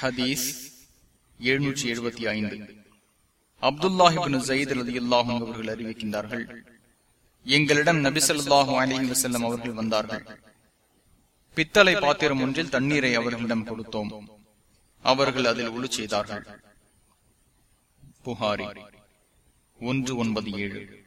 ஹதீஸ் எழுநூற்றி எழுபத்தி ஐந்து. அப்துல்லாஹிபின் ஜயீத் அலி அல்லாஹும் அவர்கள் அறிவிக்கின்றார்கள் எங்களிடம் நபிசல்லாஹு அலி வசல்லம் அவர்கள் வந்தார்கள். பித்தளை பாத்திரம் ஒன்றில் தண்ணீரை அவர்களிடம் கொடுத்தோம். அவர்கள் அதில் ஒளி செய்தார்கள். புகாரி ஒன்று ஒன்பது ஏழு.